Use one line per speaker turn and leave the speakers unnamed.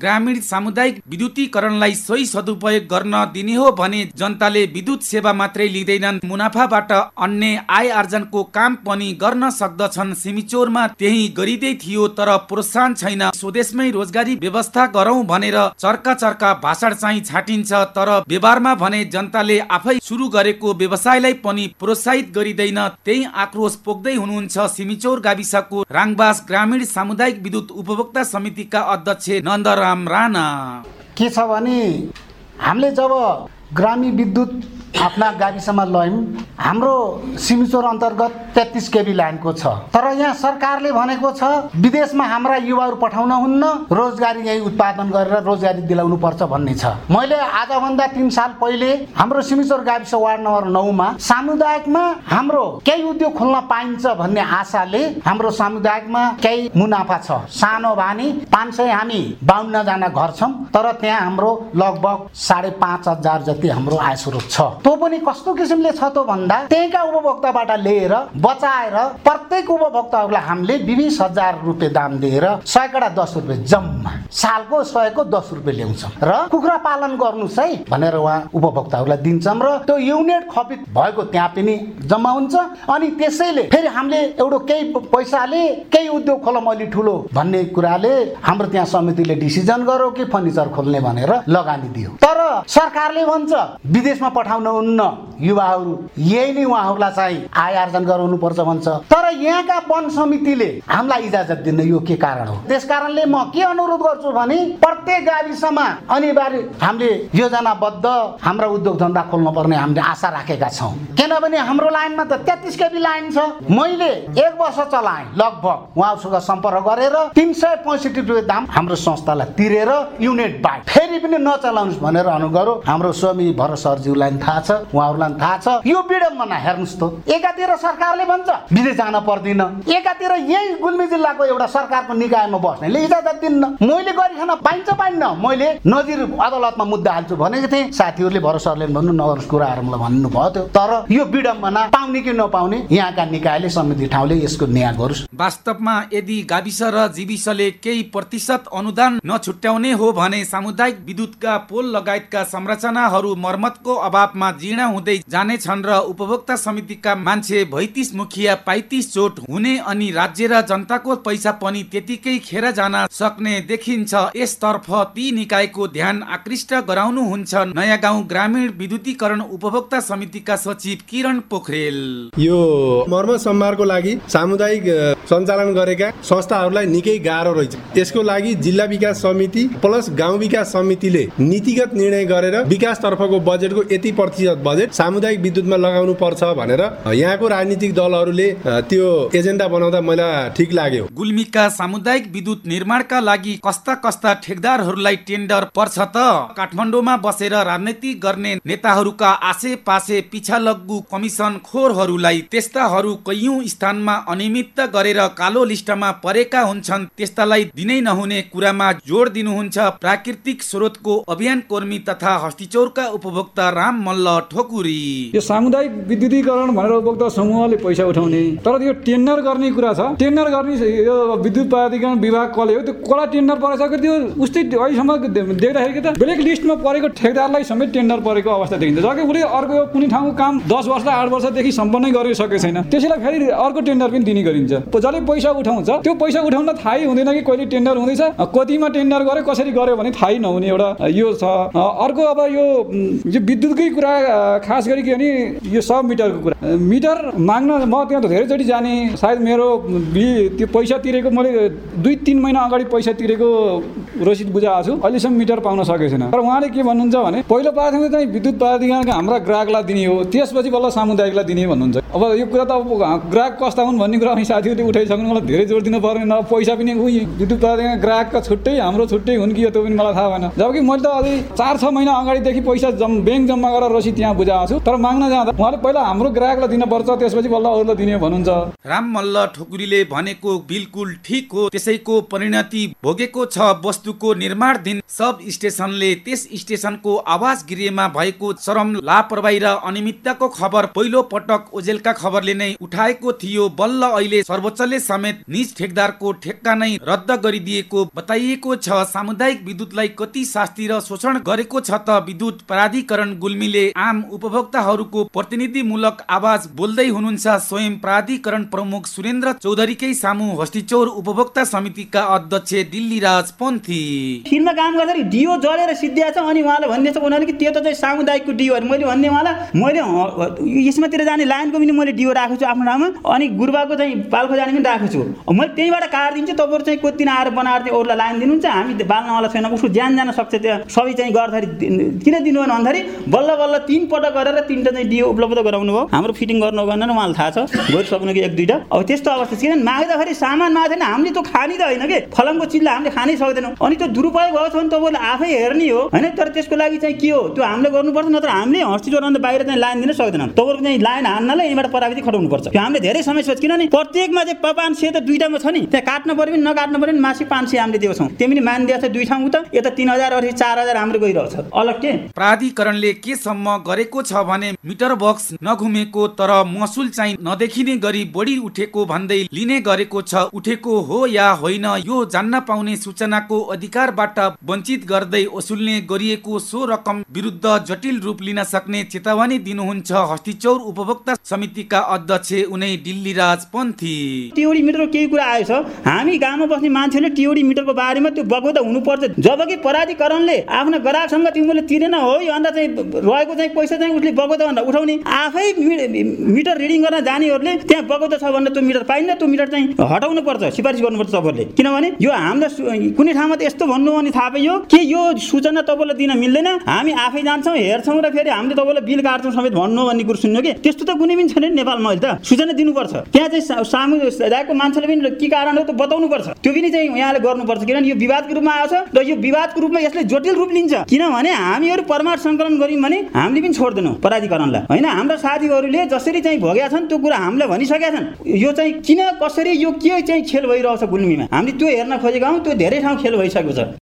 ग्रामीण सामुदायिक विद्युतीकरणलाई सही सदुपयोग गर्न दिने हो भने जनताले विद्युत सेवा मात्रै लिँदैनन्। मुनाफाबाट अन्य आय आर्जनको काम पनि गर्न सक्दछन्। सिमिचोरमा त्यही गरिँदै थियो तर प्रोत्साहन छैन। स्वदेशमै रोजगारी व्यवस्था गरौँ भनेर चर्का चर्का भाषण चाहिँ छाटिन्छ तर व्यवहारमा भने जनताले आफै सुरु गरेको व्यवसायलाई पनि प्रोत्साहित गरिँदैन। त्यही आक्रोश पोख्दै हुनुहुन्छ सिमिचौर गाविसको राङबास ग्रामीण सामुदायिक विद्युत उपभोक्ता समितिका अध्यक्ष नन्दराम राणा।
के छ भने हामीले जब ग्रामीण विद्युत आफ्ना गाविसमा लयौँ हाम्रो सिमिचोर अन्तर्गत तेत्तिस केबी लाइनको छ। तर यहाँ सरकारले भनेको छ विदेशमा हाम्रा युवाहरू पठाउन हुन्न रोजगारी यही उत्पादन गरेर रोजगारी दिलाउनु पर्छ भन्ने छ। मैले आजभन्दा तिन साल पहिले हाम्रो सिमिचोर गाविस वार्ड नम्बर नौमा सामुदायिकमा हाम्रो केही उद्योग खोल्न पाइन्छ भन्ने आशाले हाम्रो सामुदायिकमा केही मुनाफा छ। सानो भानी पाँच सय हामी बाहुन्नजना घर छौँ तर त्यहाँ हाम्रो लगभग साढे पाँच हजार जति हाम्रो आय स्रोत छ। त्यो पनि कस्तो किसिमले छ त भन्दा त्यहीँका उपभोक्ताबाट लिएर बचाएर प्रत्येक उपभोक्ताहरूलाई हामीले बिस हजार रुपियाँ दाम दिएर सयकडा दस रुपियाँ जम्मा सालको सयको दस रुपियाँ ल्याउँछौँ। र कुखुरा पालन गर्नुहोस् है भनेर उहाँ उपभोक्ताहरूलाई दिन्छौँ र त्यो युनिट खपित भएको त्यहाँ पनि जम्मा हुन्छ। अनि त्यसैले फेरि हामीले एउटा केही पैसाले केही उद्योग खोलौँ अलि ठुलो भन्ने कुराले हाम्रो त्यहाँ समितिले डिसिजन गर्यो कि फर्निचर खोल्ने भनेर लगानी दियो। तर सरकारले भन्छ विदेशमा पठाउनु हुन्न युवाहरू यही नै उहाँहरूलाई चाहिँ आय आर्जन गराउनु पर्छ भन्छ। तर यहाँका वन समितिले हामीलाई इजाजत दिन यो के कारण हो? त्यस कारणले म के अनुरोध गर्छु भने प्रत्येक गाविसमा अनिवार्य हामीले योजनाबद्ध हाम्रा उद्योग धन्दा खोल्नु पर्ने हामीले आशा राखेका छौँ। किनभने हाम्रो लाइनमा त तेत्तिस केबी लाइन छ। मैले एक वर्ष चलाएँ लगभग उहाँसँग सम्पर्क गरेर तिन सय पैँसठी रुपियाँ दाम हाम्रो संस्थालाई तिरेर युनिट बाई फेरि पनि नचलाउनुहोस् भनेर अनु गरो हाम्रो स्वामी भरत सरज्यूलाई पनि थाहा छ। उहाँहरूलाई पनि थाहा छ। यो विडम्बना हेर्नुहोस् त। एकातिर सरकारले भन्छ विदेश जान पर्दैन। एकातिर यही गुल्मी जिल्लाको एउटा सरकारको निकायमा बस्नेले इजाजत दिन्न। मैले गरिखान पाइन्छ पाइन्न। मैले नजिर अदालतमा मुद्दा हाल्छु भनेको थिएँ। साथीहरूले भरत सरले भन्नु नगर्नुहोस् कुराहरू मलाई भन्नुभयो। थियो तर यो विडम्बना पाउने कि नपाउने यहाँका निकायले समिति ठाउँले यसको न्याय गरोस्।
वास्तवमा यदि गाविस र जीविसले केही प्रतिशत अनुदान नछुट्याउने हो भने सामुदायिक विद्युतका पोल लगायतका संरचनाहरू मर्मतको अभावमा जीर्ण हुँदै जानेछन् र उपभोक्ता समितिका मान्छे भैतिस मुखिया पाइतिस चोट हुने अनि राज्य र जनताको पैसा पनि त्यतिकै खेर जान सक्ने देखिन्छ। यसतर्फ ती निकायको ध्यान आकृष्ट गराउनुहुन्छ नयाँ गाउँ ग्रामीण विद्युतीकरण उपभोक्ता समितिका सचिव किरण पोखरेल।
यो मर्म सम्मारको लागि सामुदायिक सञ्चालन गरेका संस्थाहरूलाई निकै गाह्रो रहेछ। यसको लागि जिल्ला विकास समिति प्लस गाउँ विकास समितिले नीतिगत निर्णय गरेर विकासतर्फको बजेटको यति प्रतिशत बजेट सामुदायिक विद्युतमा लगाउनु पर्छ भनेर यहाँको राजनीतिक दलहरूले त्यो एजेन्डा बनाउँदा मलाई ठिक लाग्यो।
गुल्मीका सामुदायिक विद्युत निर्माणका लागि कस्ता कस्ता ठेकदारहरूलाई टेन्डर पर्छ त? काठमाडौँमा बसेर राजनीति गर्ने नेताहरूका आसे पासे पिछा लग्गु कमिसन खोरहरूलाई त्यस्ताहरू कैयौं स्थानमा अनियमित गरेर कालो लिस्टमा परेका हुन्छन् त्यस्तालाई दिनै नहुने कुरामा जोड दिनुहुन्छ प्राकृतिक स्रोतको अभियान कर्मी तथा हस्तिचौरका उपभोक्ता राम मल्ल ठोकुरी।
यो सामुदायिक विद्युतीकरण भनेर उपभोक्ता समूहले पैसा उठाउने। तर यो टेन्डर गर्ने कुरा छ। टेन्डर गर्ने यो विद्युत प्राधिकरण विभाग कसले हो? त्यो कसलाई टेन्डर परेछ त्यो उस्तै अहिलेसम्म देख्दाखेरि त ब्ल्याक लिस्टमा परेको ठेकदारलाई समेत टेन्डर परेको अवस्था देखिन्छ। जबकि उसले अर्को कुनै ठाउँको काम दस वर्ष आठ वर्षदेखि सम्पन्नै गरिसकेको छैन। त्यसैलाई फेरि अर्को टेन्डर पनि दिने गरिन्छ। जसले पैसा उठाउँछ त्यो पैसा उठाउन थाहै हुँदैन कि कहिले टेन्डर हुँदैछ। कतिमा टेन्डर गर्यो कसरी गर्यो भने थाहै नहुने एउटा यो छ। अर्को अब यो विद्युतकै कुरा अ, खास गरी के भने यो सब मिटरको कुरा। मिटर माग्न म त्यहाँ त धेरैचोटि जाने। सायद मेरो त्यो पैसा तिरेको मैले दुई तिन महिना अगाडि पैसा तिरेको रसिद बुझाएको छु अहिलेसम्म मिटर पाउन सकेको छैन। तर उहाँले के भन्नुहुन्छ भने पहिलो प्राथमिकता चाहिँ विद्युत प्राधिकरणका हाम्रा ग्राहकलाई दिने हो। त्यसपछि बल्ल सामुदायिकलाई दिने भन्नुहुन्छ। अब यो कुरा त अब ग्राहक कस्ता हुन् भन्ने कुरा पनि साथीहरूले उठाइसक्नु मलाई धेरै जोड दिनु पर्ने न। पैसा पनि उही विद्युत प्राधिकरण ग्राहकका छुट्टै हाम्रो छुट्टै हुन् कि यो त्यो पनि मलाई थाहा भएन। जबकि मैले त अझै चार छ महिना अगाडिदेखि पैसा जम ब्याङ्क जम्मा गरेर रसिद त्यहाँ बुझाएको छु तर माग्न जाँदा उहाँले पहिला हाम्रो ग्राहकलाई दिनुपर्छ त्यसपछि बल्ल अरूलाई दिने भन्नुहुन्छ।
राम मल्ल ठोकुरीले भनेको बिल्कुल ठिक हो। त्यसैको परिणति भोगेको छ। वस्तुको निर्माणधीन सब स्टेसनले त्यस स्टेसनको आवास गृहमा भएको चरम लापरवाही र अनियमितताको खबर पहिलो पटक ओजेलका खबरले नै उठाएको थियो। बल्ल अहिले सर्वोच्चले समेत निज ठेकदारको ठेक्का नै रद्द गरिदिएको बताइएको छ। सामुदायिक विद्युतलाई कति शास्ति र शोषण गरेको छ त विद्युत प्राधिकरण गुल्मीले आम उपभोक्ताहरूको प्रतिनिधिमूलक आवाज बोल्दै हुनुहुन्छ। स्वयं प्राधिकरण प्रमुख सुरेन्द्र चौधरीकै सामु हस्तिचौर उपभोक्ता समितिका अध्यक्ष दिल्ली राज पन्थी
फिल्डमा काम गर्दाखेरि डिओ जलेर सिद्धिया छ अनि उहाँले भन्ने छ उनीहरूले कि त्यो त चाहिँ सामुदायिकको डिओ अरे। मैले भन्ने उहाँलाई मैले इस्मातिर जाने लाइनको पनि मैले डिओ राखेको छु आफ्नो नाममा अनि गुरुबाको चाहिँ पाल्खो जाने पनि राखेको छु। मैले त्यहीँबाट काटिदिन्छु तपाईँहरू चाहिँ कति दिन आएर बनाएर चाहिँ अरूलाई लाइन दिनुहुन्छ हामी बाल्नवाला छैन उसको ज्यान जान सक्छ त्यहाँ सबै चाहिँ गर्दाखेरि किन दिनु भएन भन्दाखेरि बल्ल बल्ल तिन पटक गरेर तिनवटा चाहिँ डिओ उपलब्ध गराउनु भयो हाम्रो फिटिङ गर्नु भनेर उहाँलाई थाहा छ। गरिसक्नु कि एक दुईवटा। अब त्यस्तो अवस्था। किनभने माग्दाखेरि सामान माग्दैन हामीले त्यो खाने त होइन कि। फलामको चिजलाई हामीले खानै सक्दैनौँ। अनि त्यो दुरुपयोग भएको छ भने तपाईँले आफै हेर्ने हो होइन? तर त्यसको लागि चाहिँ के हो? त्यो हामीले गर्नुपर्छ नत्र हामीले जोड्न बाहिर चाहिँ लाइन दिन सक्दैनौँ तपाईँहरूको चाहिँ लाइन हान्नलाई यहीँबाट प्राविधिक खटाउनुपर्छ। त्यो हामीले धेरै समस्या छ किनभने प्रत्येकमा चाहिँ प- पाँच सय त दुईवटामा छ नि त्यहाँ काट्नु पऱ्यो भने नकाट्नु पऱ्यो भने मासिक पाँच सय हामीले दिएको छौँ। त्यो पनि मानिदिएको छ दुई ठाउँ त यता तिन हजार अरे चार हजार हाम्रो गइरहेको छ। अलग के?
प्राधिकरणले केसम्म गरेको छ भने मिटर बक्स नघुमेको तर महसुल चाहिँ नदेखिने गरी बढी उठेको भन्दै लिने गरेको छ। उठेको हो या होइन यो जान्न पाउने सूचनाको अधिकारबाट वञ्चित गर्दै वसुल्ने गरिएको सो रकम विरुद्ध जटिल रूप लिन सक्ने चेतावनी दिनुहुन्छ हस्तिचौर उपभोक्ता समितिका अध्यक्ष उनै दिल्लीराज पन्थी।
टिओडी मिटरको केही कुरा आएछ हामी गाउँमा बस्ने मान्छेले टिओडी मिटरको बारेमा त्यो बगौता हुनुपर्छ। जबकि प्राधिकरणले आफ्नो ग्राहकसँग तिमीले तिरेन हो यो अन्त चाहिँ रहेको चाहिँ पैसा चाहिँ उसले बगौता भनेर उठाउने। आफै मिटर रिडिङ गर्न जानेहरूले त्यहाँ बगौता छ भनेर त्यो मिटर पाइन्न त्यो मिटर चाहिँ हटाउनु पर्छ सिफारिस गर्नुपर्छ तपाईँहरूले किनभने यो सु- कुनै ठाउँमा त यस्तो भन्नु भने थाहा पाइयो? कि यो सूचना तपाईँलाई दिन मिल्दैन? हामी आफै जान्छौँ हेर्छौँ र फेरि हामीले तपाईँलाई बिल काट्छौँ समेत भन्नु भन्ने कुरो सुन्यो कि? त्यस्तो त कुनै पनि छैन नि नेपालमा अहिले त। सूचना दिनुपर्छ। त्यहाँ चाहिँ सामु राखेको मान्छेले पनि के कारण हो त बताउनु पर्छ त्यो पनि चाहिँ यहाँले गर्नुपर्छ। किनभने यो विवादको रूपमा आएको छ र यो विवादको रूपमा यसले जटिल रूप लिन्छ। किनभने हामीहरू परमार सङ्कलन गऱ्यौँ भने हामीले पनि छोड्दैनौँ प्राधिकरणलाई। होइन? हाम्रा साथीहरूले जसरी चाहिँ भोगेका छन् त्यो कुरा हामीले भनिसकेका छन्। यो चाहिँ किन कसरी यो के चाहिँ खेल भइरहेको छ गुल्मीमा हामीले त्यो हेर्न खोजेका हौँ त्यो धेरै ठाउँ खेल भइसकेको छ।